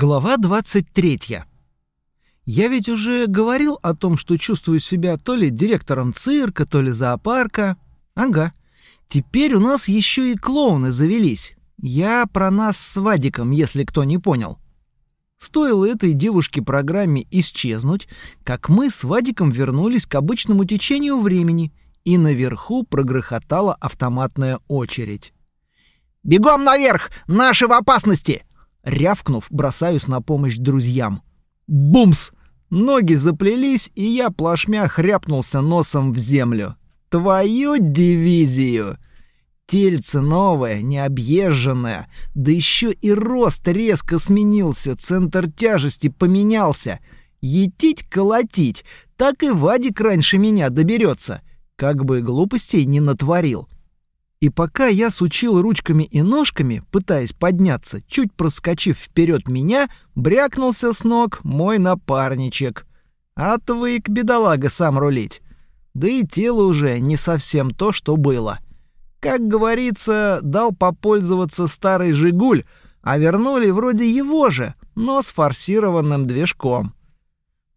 Глава 23. Я ведь уже говорил о том, что чувствую себя то ли директором цирка, то ли зоопарка. Ага. Теперь у нас еще и клоуны завелись. Я про нас с Вадиком, если кто не понял. Стоило этой девушке-программе исчезнуть, как мы с Вадиком вернулись к обычному течению времени, и наверху прогрохотала автоматная очередь. «Бегом наверх! Наши в опасности!» Рявкнув, бросаюсь на помощь друзьям. Бумс! Ноги заплелись, и я плашмя хряпнулся носом в землю. Твою дивизию! Тельце новое, необъезженное, да еще и рост резко сменился, центр тяжести поменялся. Етить-колотить, так и Вадик раньше меня доберется, как бы глупостей не натворил. И пока я сучил ручками и ножками, пытаясь подняться, чуть проскочив вперед меня, брякнулся с ног мой напарничек. Отвык, бедолага, сам рулить. Да и тело уже не совсем то, что было. Как говорится, дал попользоваться старый «Жигуль», а вернули вроде его же, но с форсированным движком.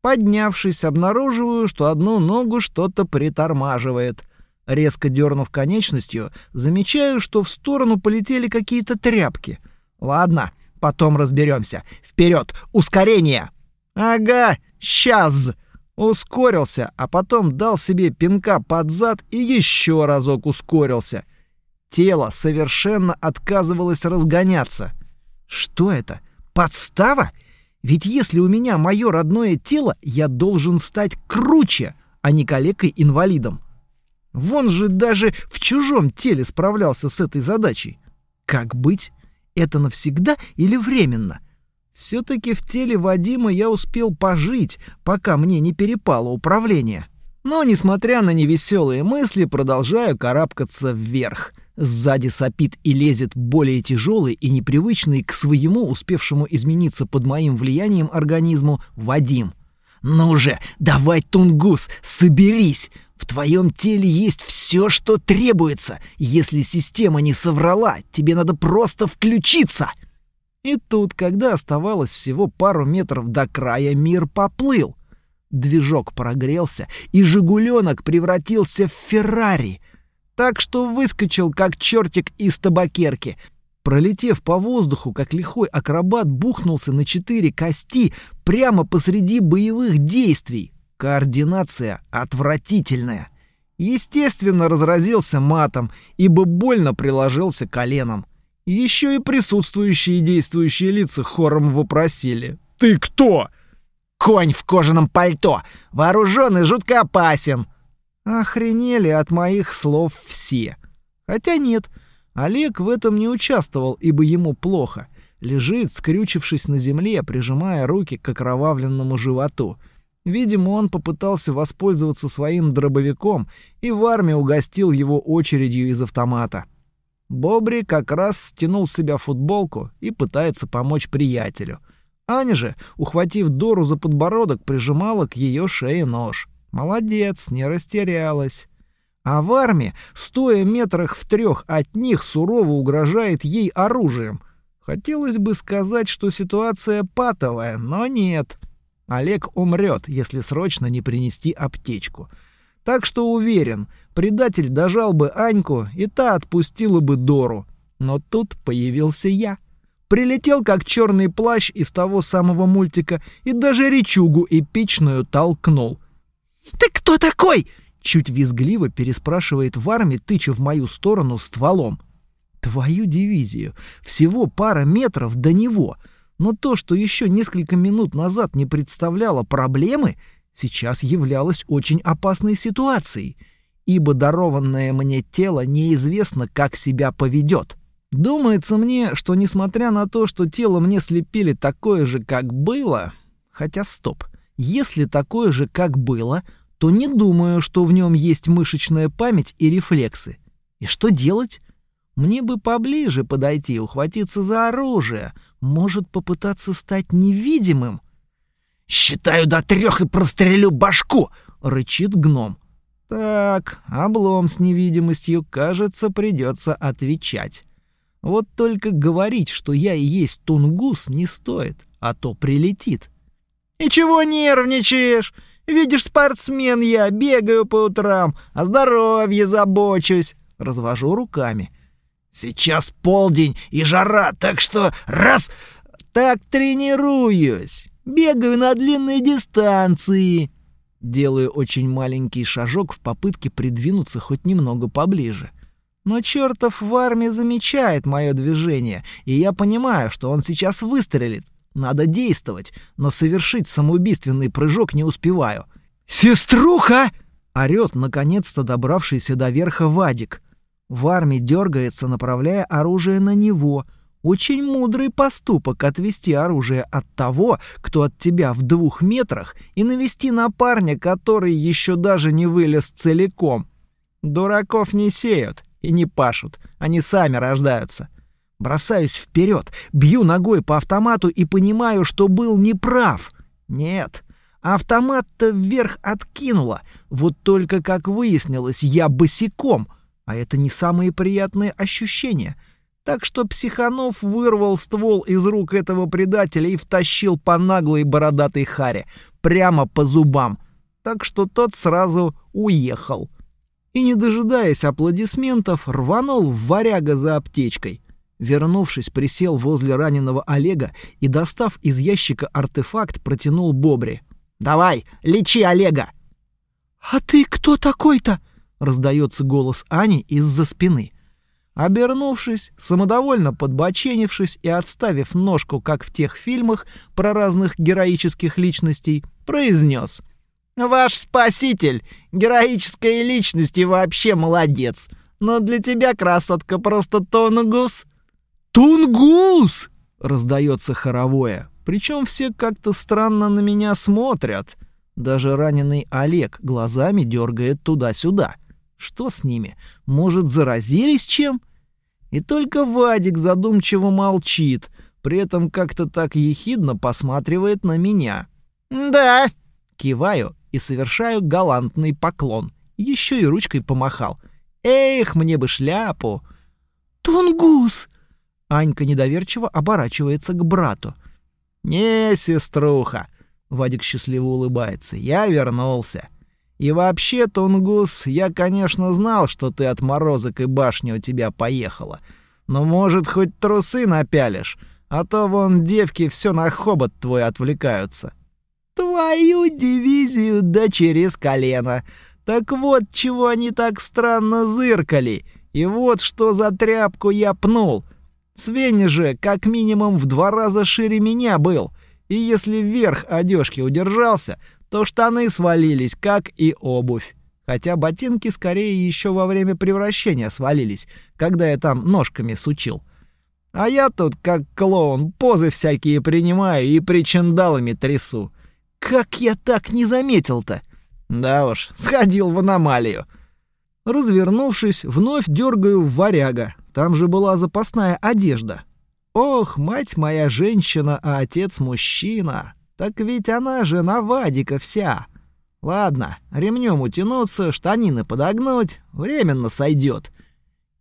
Поднявшись, обнаруживаю, что одну ногу что-то притормаживает — Резко дернув конечностью, замечаю, что в сторону полетели какие-то тряпки. Ладно, потом разберемся. Вперед, ускорение! Ага, сейчас! Ускорился, а потом дал себе пинка под зад и еще разок ускорился. Тело совершенно отказывалось разгоняться. Что это? Подстава? Ведь если у меня мое родное тело, я должен стать круче, а не калекой-инвалидом. Вон же даже в чужом теле справлялся с этой задачей. Как быть? Это навсегда или временно? Все-таки в теле Вадима я успел пожить, пока мне не перепало управление. Но, несмотря на невеселые мысли, продолжаю карабкаться вверх. Сзади сопит и лезет более тяжелый и непривычный к своему, успевшему измениться под моим влиянием организму, Вадим. «Ну же, давай, Тунгус, соберись! В твоем теле есть все, что требуется. Если система не соврала, тебе надо просто включиться. И тут, когда оставалось всего пару метров до края, мир поплыл. Движок прогрелся, и «Жигуленок» превратился в «Феррари». Так что выскочил, как чертик из табакерки. Пролетев по воздуху, как лихой акробат, бухнулся на четыре кости прямо посреди боевых действий. Координация отвратительная. Естественно, разразился матом, ибо больно приложился коленом. Еще и присутствующие и действующие лица хором вопросили. «Ты кто?» «Конь в кожаном пальто! Вооружен и жутко опасен!» Охренели от моих слов все. Хотя нет, Олег в этом не участвовал, ибо ему плохо. Лежит, скрючившись на земле, прижимая руки к окровавленному животу — Видимо, он попытался воспользоваться своим дробовиком и в армии угостил его очередью из автомата. Бобри как раз стянул с себя футболку и пытается помочь приятелю. Аня же, ухватив Дору за подбородок, прижимала к ее шее нож. Молодец, не растерялась. А в армии, стоя метрах в трех от них, сурово угрожает ей оружием. Хотелось бы сказать, что ситуация патовая, но нет. Олег умрет, если срочно не принести аптечку. Так что уверен, предатель дожал бы Аньку, и та отпустила бы Дору. Но тут появился я. Прилетел как черный плащ из того самого мультика и даже речугу эпичную толкнул. «Ты кто такой?» — чуть визгливо переспрашивает в армии, тыча в мою сторону стволом. «Твою дивизию. Всего пара метров до него». Но то, что еще несколько минут назад не представляло проблемы, сейчас являлось очень опасной ситуацией, ибо дарованное мне тело неизвестно, как себя поведет. Думается мне, что несмотря на то, что тело мне слепили такое же, как было... Хотя стоп, если такое же, как было, то не думаю, что в нем есть мышечная память и рефлексы. И что делать? Мне бы поближе подойти, ухватиться за оружие, может попытаться стать невидимым. «Считаю до трех и прострелю башку!» — рычит гном. «Так, облом с невидимостью, кажется, придется отвечать. Вот только говорить, что я и есть тунгус, не стоит. а то прилетит. «И чего нервничаешь? Видишь, спортсмен я, бегаю по утрам, о здоровье забочусь!» Развожу руками. «Сейчас полдень и жара, так что раз...» «Так тренируюсь! Бегаю на длинные дистанции!» Делаю очень маленький шажок в попытке придвинуться хоть немного поближе. Но чертов в армии замечает мое движение, и я понимаю, что он сейчас выстрелит. Надо действовать, но совершить самоубийственный прыжок не успеваю. «Сеструха!» — орёт наконец-то добравшийся до верха Вадик. В армии дергается, направляя оружие на него. Очень мудрый поступок отвести оружие от того, кто от тебя в двух метрах, и навести на парня, который еще даже не вылез целиком. Дураков не сеют и не пашут, они сами рождаются. Бросаюсь вперед, бью ногой по автомату и понимаю, что был неправ. Нет, автомат-то вверх откинуло. Вот только, как выяснилось, я босиком, а это не самые приятные ощущения. Так что Психанов вырвал ствол из рук этого предателя и втащил по наглой бородатой харе, прямо по зубам. Так что тот сразу уехал. И, не дожидаясь аплодисментов, рванул в варяга за аптечкой. Вернувшись, присел возле раненого Олега и, достав из ящика артефакт, протянул Бобре. «Давай, лечи Олега!» «А ты кто такой-то?» — раздается голос Ани из-за спины. Обернувшись, самодовольно подбоченившись и отставив ножку, как в тех фильмах про разных героических личностей, произнес. «Ваш спаситель, героическая личность и вообще молодец. Но для тебя, красотка, просто тонугус». «Тунгус!» — раздается хоровое. Причем все как-то странно на меня смотрят. Даже раненый Олег глазами дергает туда-сюда. Что с ними? Может, заразились чем? И только Вадик задумчиво молчит, при этом как-то так ехидно посматривает на меня. «Да!» Киваю и совершаю галантный поклон. Еще и ручкой помахал. «Эх, мне бы шляпу!» «Тунгус!» Анька недоверчиво оборачивается к брату. «Не, сеструха!» — Вадик счастливо улыбается. «Я вернулся. И вообще, Тунгус, я, конечно, знал, что ты отморозок и башня у тебя поехала. Но, может, хоть трусы напялишь, а то вон девки все на хобот твой отвлекаются». «Твою дивизию да через колено! Так вот, чего они так странно зыркали!» И вот что за тряпку я пнул. Свенни же как минимум в два раза шире меня был, и если вверх одежки удержался, то штаны свалились, как и обувь. Хотя ботинки скорее еще во время превращения свалились, когда я там ножками сучил. А я тут, как клоун, позы всякие принимаю и причиндалами трясу. Как я так не заметил-то? Да уж, сходил в аномалию. Развернувшись, вновь дергаю в варяга, там же была запасная одежда. Ох, мать моя женщина, а отец мужчина. Так ведь она же на Вадика вся. Ладно, ремнем утянуться, штанины подогнуть, временно сойдет.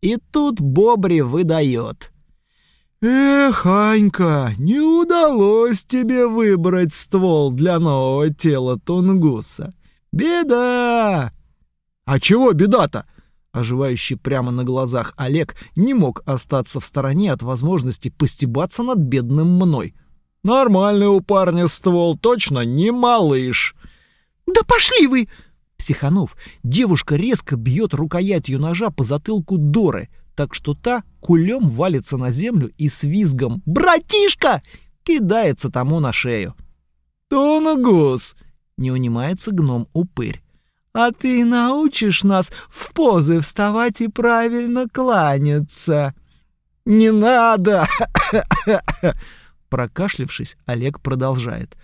И тут Бобри выдает. «Эх, Анька, не удалось тебе выбрать ствол для нового тела Тунгуса. Беда!» «А чего беда-то?» Оживающий прямо на глазах Олег не мог остаться в стороне от возможности постебаться над бедным мной. «Нормальный у парня ствол, точно не малыш!» «Да пошли вы!» Психанов, девушка резко бьет рукоятью ножа по затылку Доры, так что та кулем валится на землю и с визгом «Братишка!» кидается тому на шею. «Тонагус!» — не унимается гном-упырь. А ты научишь нас в позы вставать и правильно кланяться. Не надо. Прокашлявшись, Олег продолжает.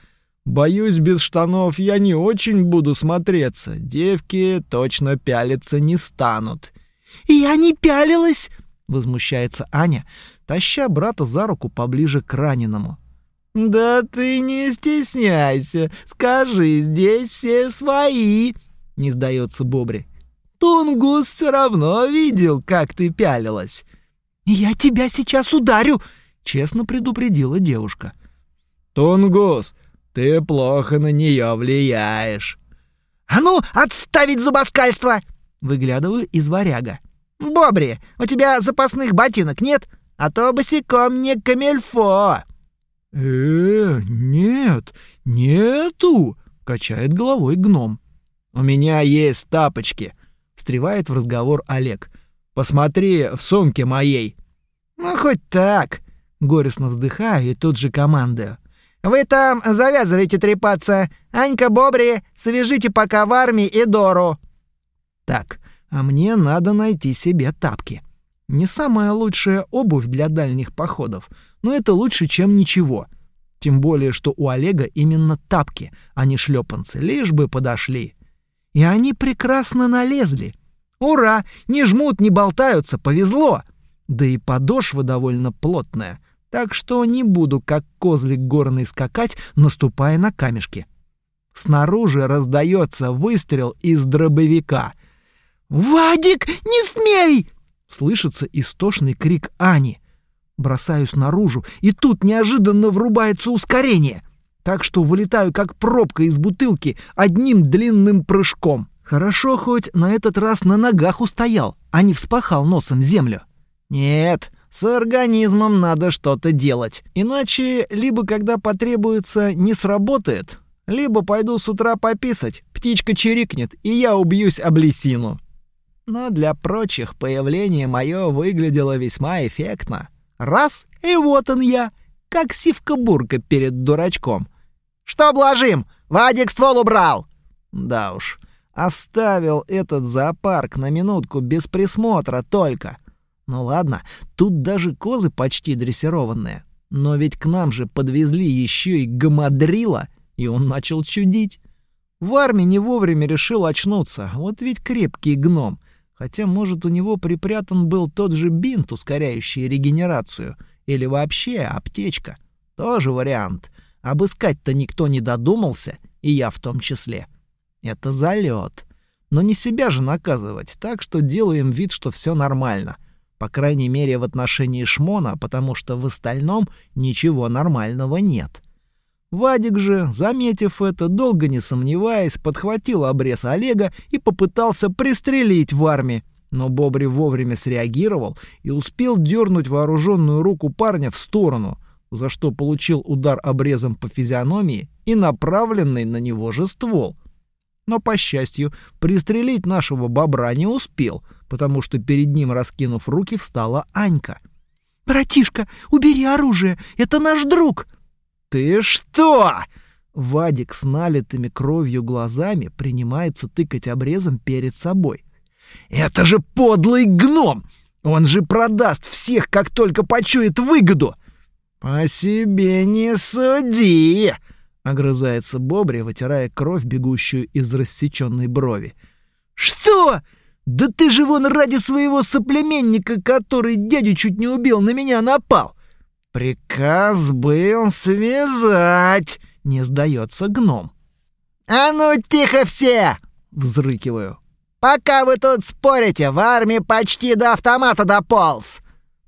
Боюсь, без штанов я не очень буду смотреться. Девки точно пялиться не станут. Я не пялилась, возмущается Аня, таща брата за руку поближе к раненому. Да ты не стесняйся, скажи, здесь все свои, не сдается Бобри. Тунгус все равно видел, как ты пялилась. Я тебя сейчас ударю, честно предупредила девушка. «Тунгус, ты плохо на нее влияешь». «А ну, отставить зубоскальство!» Выглядываю из варяга. «Бобри, у тебя запасных ботинок нет? А то босиком не камельфо!» «Э, нет, нету!» — качает головой гном. «У меня есть тапочки!» — встревает в разговор Олег. «Посмотри в сумке моей!» «Ну, хоть так!» — горестно вздыхаю и тут же командую. «Вы там завязывайте трепаться! Анька Бобри, свяжите пока в армии и Дору!» Так, а мне надо найти себе тапки. Не самая лучшая обувь для дальних походов, но это лучше, чем ничего. Тем более, что у Олега именно тапки, а не шлепанцы, лишь бы подошли. И они прекрасно налезли. Ура! Не жмут, не болтаются, повезло! Да и подошва довольно плотная, так что не буду как козлик горный скакать, наступая на камешки. Снаружи раздается выстрел из дробовика. «Вадик, не смей!» Слышится истошный крик Ани. Бросаюсь наружу, и тут неожиданно врубается ускорение, так что вылетаю как пробка из бутылки одним длинным прыжком. Хорошо хоть на этот раз на ногах устоял, а не вспахал носом землю. Нет, с организмом надо что-то делать, иначе либо когда потребуется не сработает, либо пойду с утра пописать, птичка чирикнет, и я убьюсь об лисину. Но для прочих появление мое выглядело весьма эффектно. Раз — и вот он я, как сивка-бурка перед дурачком. «Что блажим? Вадик ствол убрал!» Да уж, оставил этот зоопарк на минутку без присмотра только. Ну ладно, тут даже козы почти дрессированные. Но ведь к нам же подвезли еще и гамадрила, и он начал чудить. В армии не вовремя решил очнуться, вот ведь крепкий гном. Хотя, может, у него припрятан был тот же бинт, ускоряющий регенерацию, или вообще аптечка. Тоже вариант. Обыскать-то никто не додумался, и я в том числе. Это залет. Но не себя же наказывать, так что делаем вид, что все нормально. По крайней мере, в отношении Шмона, потому что в остальном ничего нормального нет. Вадик же, заметив это, долго не сомневаясь, подхватил обрез Олега и попытался пристрелить в армии. Но Бобри вовремя среагировал и успел дернуть вооруженную руку парня в сторону, за что получил удар обрезом по физиономии и направленный на него же ствол. Но, по счастью, пристрелить нашего бобра не успел, потому что перед ним, раскинув руки, встала Анька. «Братишка, убери оружие! Это наш друг!» «Ты что?» Вадик с налитыми кровью глазами принимается тыкать обрезом перед собой. «Это же подлый гном! Он же продаст всех, как только почует выгоду!» «По себе не суди!» — огрызается Бобри, вытирая кровь, бегущую из рассеченной брови. «Что? Да ты же вон ради своего соплеменника, который дядю чуть не убил, на меня напал! «Приказ был связать!» — не сдается гном. «А ну тихо все!» — взрыкиваю. «Пока вы тут спорите, в армии почти до автомата дополз!»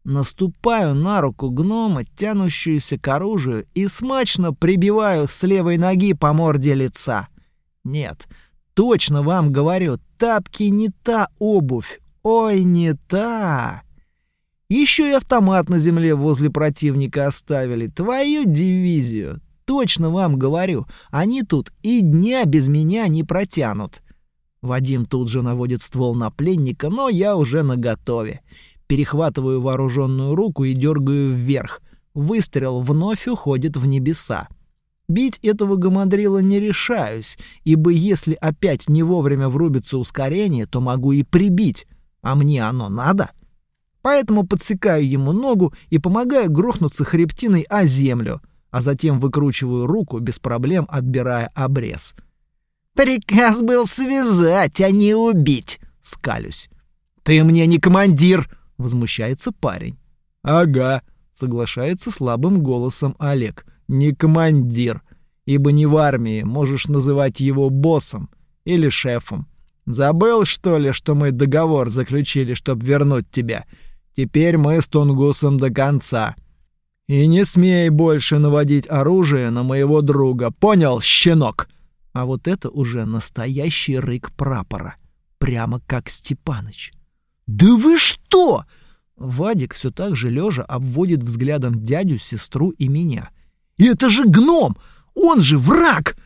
Наступаю на руку гнома, тянущуюся к оружию, и смачно прибиваю с левой ноги по морде лица. Нет, точно вам говорю, тапки не та обувь. Ой, не та. Еще и автомат на земле возле противника оставили. Твою дивизию. Точно вам говорю, они тут и дня без меня не протянут. Вадим тут же наводит ствол на пленника, но я уже наготове. Перехватываю вооруженную руку и дергаю вверх. Выстрел вновь уходит в небеса. Бить этого гамадрила не решаюсь, ибо если опять не вовремя врубится ускорение, то могу и прибить. А мне оно надо? Поэтому подсекаю ему ногу и помогаю грохнуться хребтиной о землю, а затем выкручиваю руку, без проблем отбирая обрез. «Приказ был связать, а не убить!» — скалюсь. «Ты мне не командир!» — возмущается парень. «Ага», — соглашается слабым голосом Олег. «Не командир, ибо не в армии можешь называть его боссом или шефом. Забыл, что ли, что мы договор заключили, чтобы вернуть тебя?» Теперь мы с Тунгусом до конца. И не смей больше наводить оружие на моего друга, понял, щенок? А вот это уже настоящий рык прапора, прямо как Степаныч. Да вы что? Вадик все так же лежа обводит взглядом дядю, сестру и меня. И это же гном! Он же враг!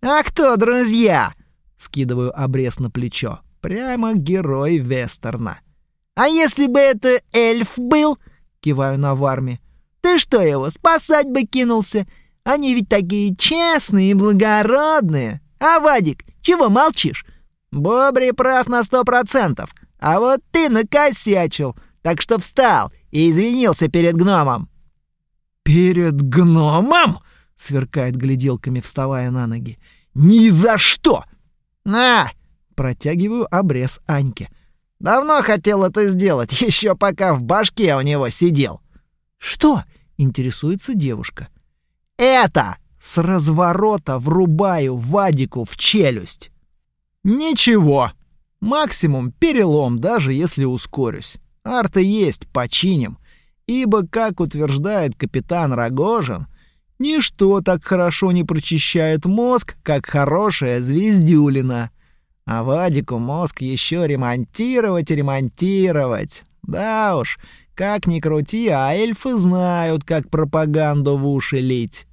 А кто друзья? Скидываю обрез на плечо. Прямо герой вестерна. А если бы это эльф был? Киваю на Варме. Ты что его, спасать бы кинулся? Они ведь такие честные и благородные. А, Вадик, чего молчишь? Бобри прав на сто процентов. А вот ты накосячил, так что встал и извинился перед гномом. «Перед гномом?» — сверкает гляделками, вставая на ноги. «Ни за что!» «На!» — протягиваю обрез Аньке. «Давно хотел это сделать, еще пока в башке у него сидел». «Что?» — интересуется девушка. «Это!» — с разворота врубаю Вадику в челюсть. «Ничего. Максимум перелом, даже если ускорюсь. Арта есть, починим. Ибо, как утверждает капитан Рогожин, ничто так хорошо не прочищает мозг, как хорошая звездюлина. А Вадику мозг еще ремонтировать ремонтировать. Да уж, как ни крути, а эльфы знают, как пропаганду в уши лить.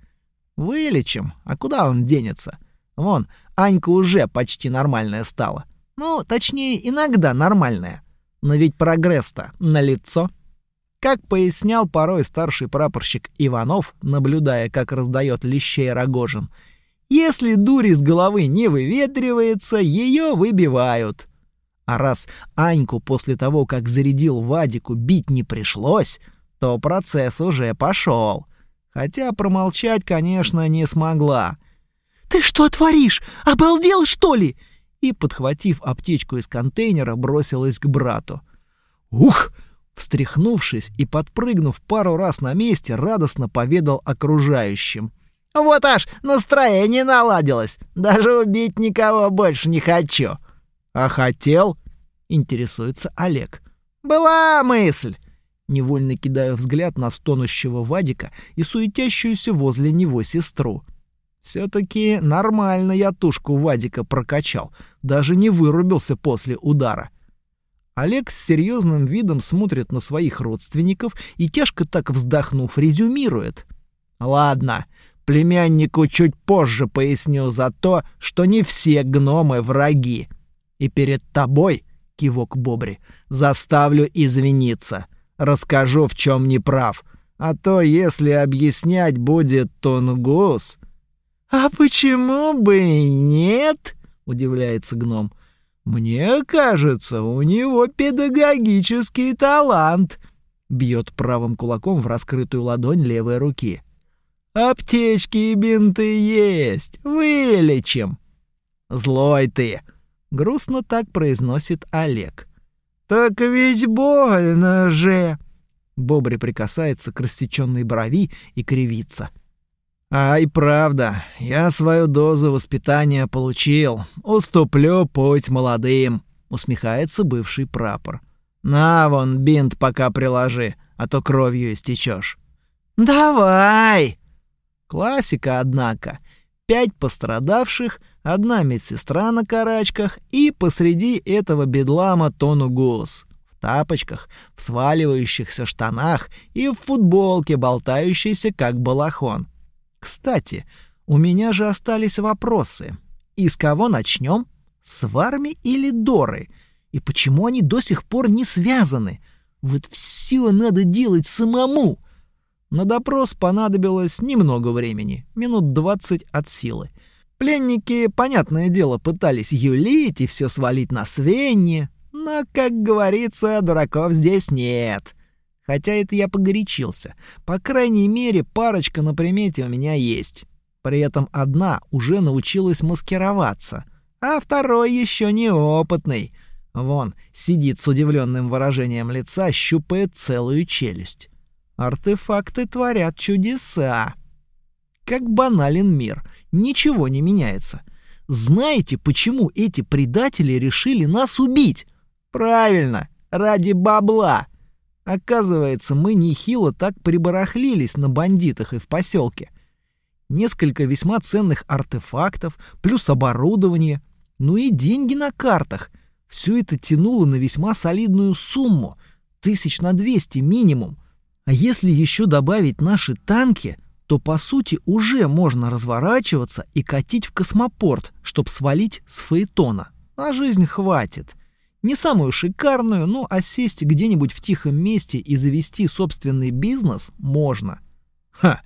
Вылечим, а куда он денется? Вон, Анька уже почти нормальная стала. Ну, точнее, иногда нормальная. Но ведь прогресс-то налицо. Как пояснял порой старший прапорщик Иванов, наблюдая, как раздает лещей Рогожин, если дурь из головы не выветривается, ее выбивают. А раз Аньку после того, как зарядил Вадику, бить не пришлось, то процесс уже пошел. Хотя промолчать, конечно, не смогла. «Ты что творишь? Обалдел, что ли?» И, подхватив аптечку из контейнера, бросилась к брату. «Ух!» Встряхнувшись и подпрыгнув пару раз на месте, радостно поведал окружающим. «Вот аж настроение наладилось! Даже убить никого больше не хочу!» «А хотел?» — интересуется Олег. «Была мысль!» Невольно кидаю взгляд на стонущего Вадика и суетящуюся возле него сестру. Все-таки нормально я тушку Вадика прокачал, даже не вырубился после удара. Олег с серьезным видом смотрит на своих родственников и тяжко так вздохнув резюмирует. «Ладно, племяннику чуть позже поясню за то, что не все гномы враги. И перед тобой, кивок Бобри, заставлю извиниться. Расскажу, в чем не прав. А то, если объяснять будет Тунгус... А почему бы и нет? Удивляется гном. Мне кажется, у него педагогический талант. Бьет правым кулаком в раскрытую ладонь левой руки. Аптечки и бинты есть, вылечим. Злой ты, Грустно так произносит Олег. «Так ведь больно же!» Бобри прикасается к рассеченной брови и кривится. «А и правда, я свою дозу воспитания получил. Уступлю путь молодым», — усмехается бывший прапор. «На вон бинт пока приложи, а то кровью истечешь». «Давай!» Классика, однако. Пять пострадавших, одна медсестра на карачках и посреди этого бедлама Тону Гус в тапочках, в сваливающихся штанах и в футболке, болтающейся как балахон. Кстати, у меня же остались вопросы. И с кого начнем? С Варми или Доры? И почему они до сих пор не связаны? Вот все надо делать самому. На допрос понадобилось немного времени, минут двадцать от силы. Пленники, понятное дело, пытались юлить и все свалить на Свенни, но, как говорится, дураков здесь нет. Хотя это я погорячился. По крайней мере, парочка на примете у меня есть. При этом одна уже научилась маскироваться, а второй еще неопытный. Вон, сидит с удивленным выражением лица, щупает целую челюсть. Артефакты творят чудеса. Как банален мир — ничего не меняется. Знаете, почему эти предатели решили нас убить? Правильно, ради бабла. Оказывается, мы нехило так прибарахлились на бандитах и в поселке. Несколько весьма ценных артефактов, плюс оборудование, ну и деньги на картах. Все это тянуло на весьма солидную сумму, тысяч на двести минимум. А если еще добавить наши танки, то по сути уже можно разворачиваться и катить в космопорт, чтобы свалить с Фаэтона. На жизнь хватит. Не самую шикарную, но осесть где-нибудь в тихом месте и завести собственный бизнес можно. Ха,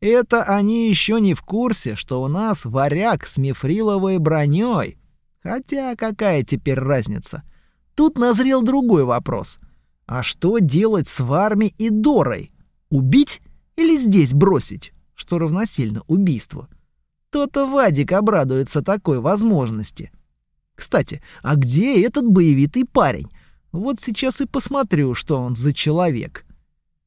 это они еще не в курсе, что у нас варяг с мифриловой броней. Хотя какая теперь разница? Тут назрел другой вопрос. А что делать с Варми и Дорой? Убить или здесь бросить, что равносильно убийству? То-то Вадик обрадуется такой возможности. Кстати, а где этот боевитый парень? Вот сейчас и посмотрю, что он за человек.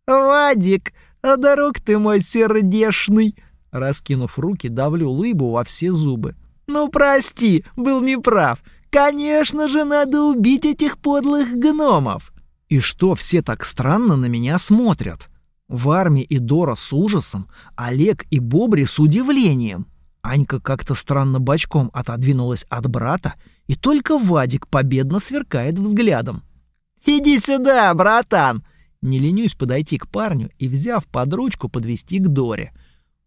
«Вадик, а дорог ты мой сердешный!» Раскинув руки, давлю лыбу во все зубы. «Ну, прости, был неправ. Конечно же, надо убить этих подлых гномов!» И что все так странно на меня смотрят? В армии и Дора с ужасом, Олег и Бобри с удивлением. Анька как-то странно бочком отодвинулась от брата, и только Вадик победно сверкает взглядом. «Иди сюда, братан!» Не ленюсь подойти к парню и, взяв под ручку, подвести к Доре.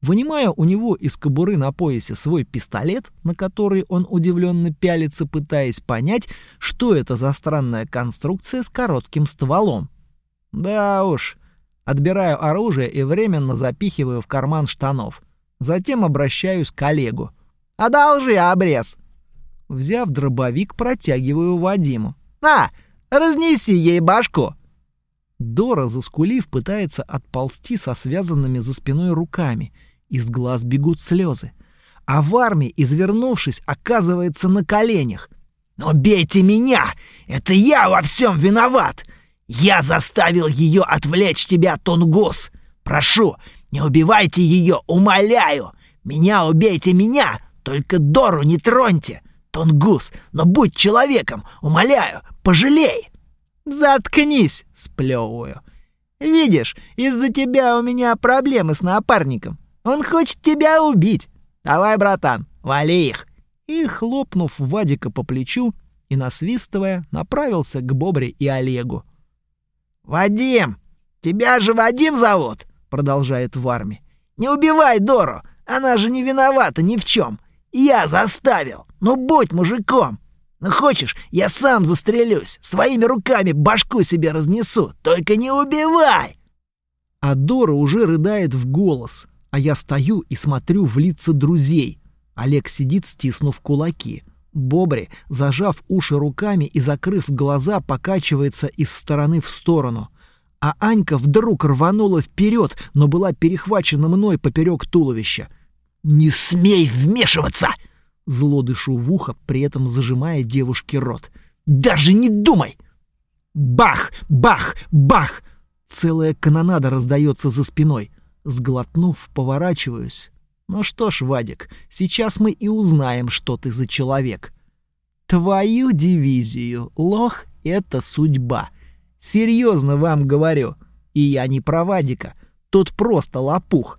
Вынимая у него из кобуры на поясе свой пистолет, на который он удивленно пялится, пытаясь понять, что это за странная конструкция с коротким стволом. Да уж. Отбираю оружие и временно запихиваю в карман штанов. Затем обращаюсь к Олегу. «Одолжи обрез!» Взяв дробовик, протягиваю Вадиму. «На, разнеси ей башку!» Дора, заскулив, пытается отползти со связанными за спиной руками. Из глаз бегут слезы. А в армии, извернувшись, оказывается на коленях. «Но бейте меня! Это я во всем виноват! Я заставил ее отвлечь тебя, Тунгус! Прошу, не убивайте ее, умоляю! Меня убейте меня, только Дору не троньте! Тунгус, но будь человеком, умоляю, пожалей!» «Заткнись!» — сплевываю. «Видишь, из-за тебя у меня проблемы с напарником. Он хочет тебя убить. Давай, братан, вали их!» И, хлопнув Вадика по плечу и насвистывая, направился к Бобре и Олегу. «Вадим! Тебя же Вадим зовут!» — продолжает Варми. «Не убивай Дору! Она же не виновата ни в чем! Я заставил! Ну будь мужиком! Ну хочешь, я сам застрелюсь, своими руками башку себе разнесу, только не убивай!» А Дора уже рыдает в голос, а я стою и смотрю в лица друзей. Олег сидит, стиснув кулаки. Бобри, зажав уши руками и закрыв глаза, покачивается из стороны в сторону. А Анька вдруг рванула вперед, но была перехвачена мной поперек туловища. «Не смей вмешиваться!» Зло дышу в ухо, при этом зажимая девушке рот. «Даже не думай!» Бах! Бах! Бах! Целая канонада раздается за спиной. Сглотнув, поворачиваюсь. Ну что ж, Вадик, сейчас мы и узнаем, что ты за человек. Твою дивизию, лох — это судьба. Серьезно вам говорю. И я не про Вадика. Тот просто лопух.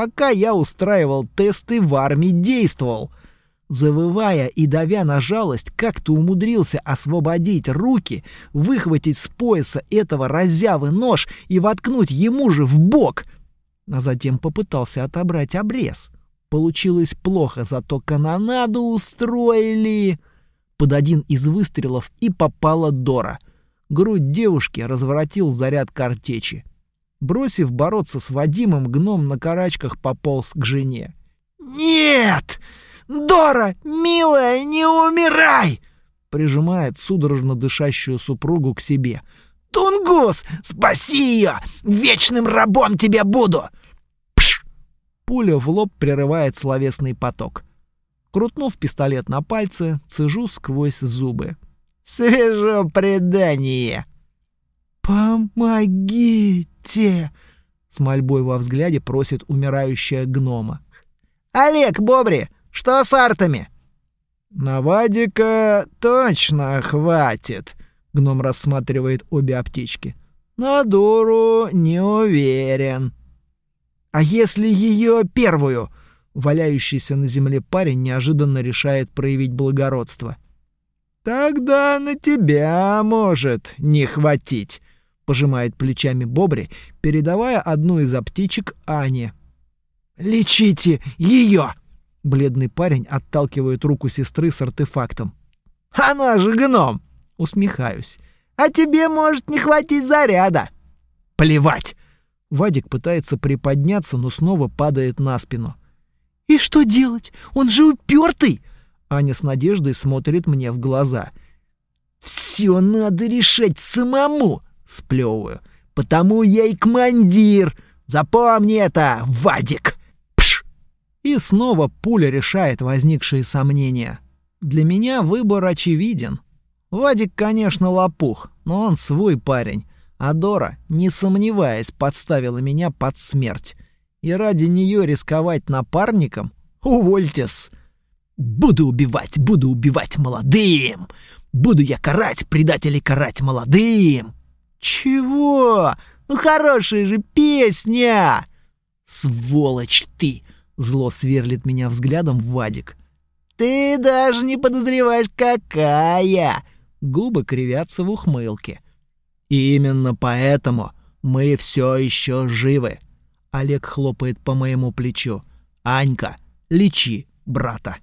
Пока я устраивал тесты, в армии действовал. Завывая и давя на жалость, как-то умудрился освободить руки, выхватить с пояса этого разявы нож и воткнуть ему же в бок. А затем попытался отобрать обрез. Получилось плохо, зато канонаду устроили. Под один из выстрелов и попала Дора. Грудь девушки разворотил заряд картечи. Бросив бороться с Вадимом, гном на карачках пополз к жене. «Нет!» «Дора, милая, не умирай!» Прижимает судорожно дышащую супругу к себе. «Тунгус, спаси ее! Вечным рабом тебе буду!» Пш! Пуля в лоб прерывает словесный поток. Крутнув пистолет на пальце, цежу сквозь зубы. «Свежо предание!» «Помогите!» С мольбой во взгляде просит умирающая гнома. «Олег, Бобри, что с артами?» «На Вадика точно хватит», — гном рассматривает обе аптечки. На дуру не уверен. А если ее первую? Валяющийся на земле парень неожиданно решает проявить благородство. Тогда на тебя может не хватить, пожимает плечами Бобри, передавая одну из аптечек Ане. Лечите ее! Бледный парень отталкивает руку сестры с артефактом. Она же гном! Усмехаюсь. А тебе может не хватить заряда. Плевать! Вадик пытается приподняться, но снова падает на спину. «И что делать? Он же упертый!» Аня с надеждой смотрит мне в глаза. «Все надо решать самому!» — сплевываю. «Потому я и командир! Запомни это, Вадик!» Пш! И снова пуля решает возникшие сомнения. Для меня выбор очевиден. Вадик, конечно, лопух, но он свой парень. А Дора, не сомневаясь, подставила меня под смерть и ради нее рисковать напарником? Увольтесь! Буду убивать, буду убивать молодым! Буду я карать, предателей карать молодым! Чего? Ну хорошая же песня! Сволочь ты! Зло сверлит меня взглядом Вадик. Ты даже не подозреваешь, какая! Губы кривятся в ухмылке. И именно поэтому мы все еще живы. Олег хлопает по моему плечу. «Анька, лечи брата!»